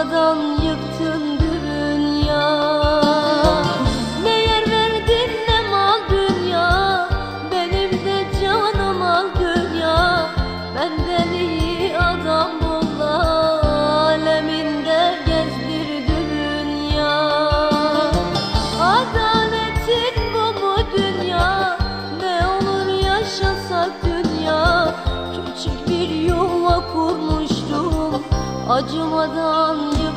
Kırmadan yıktın dünya. Meğer verdin ne mal dünya. Benim de canım al dünya. Ben de acımadan yok.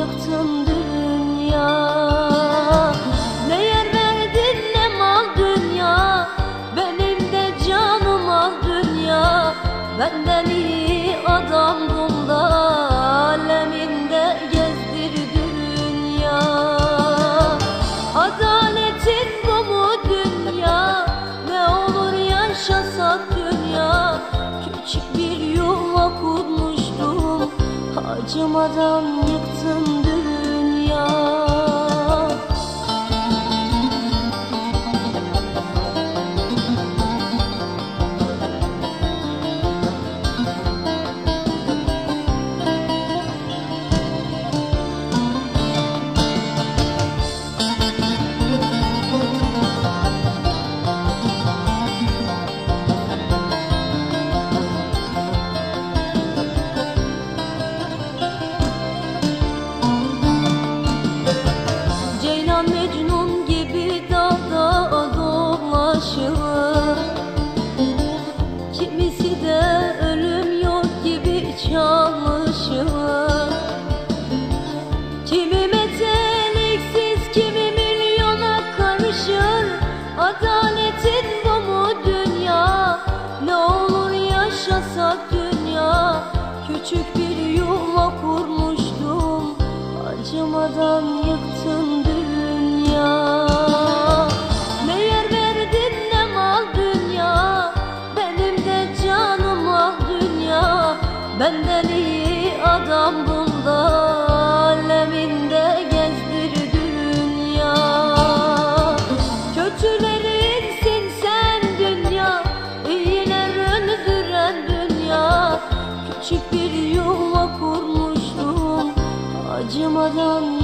yıktın dünya. Meğer verdin ne mal dünya? Benim de canım al dünya. Benden Acımadan yıktın küçük bir yuva kurmuştum Acımadan yıktın dünya. Meğer verdin ne mal dünya Benim de canım ah dünya. Benden iyi adam bu 寂寞的你。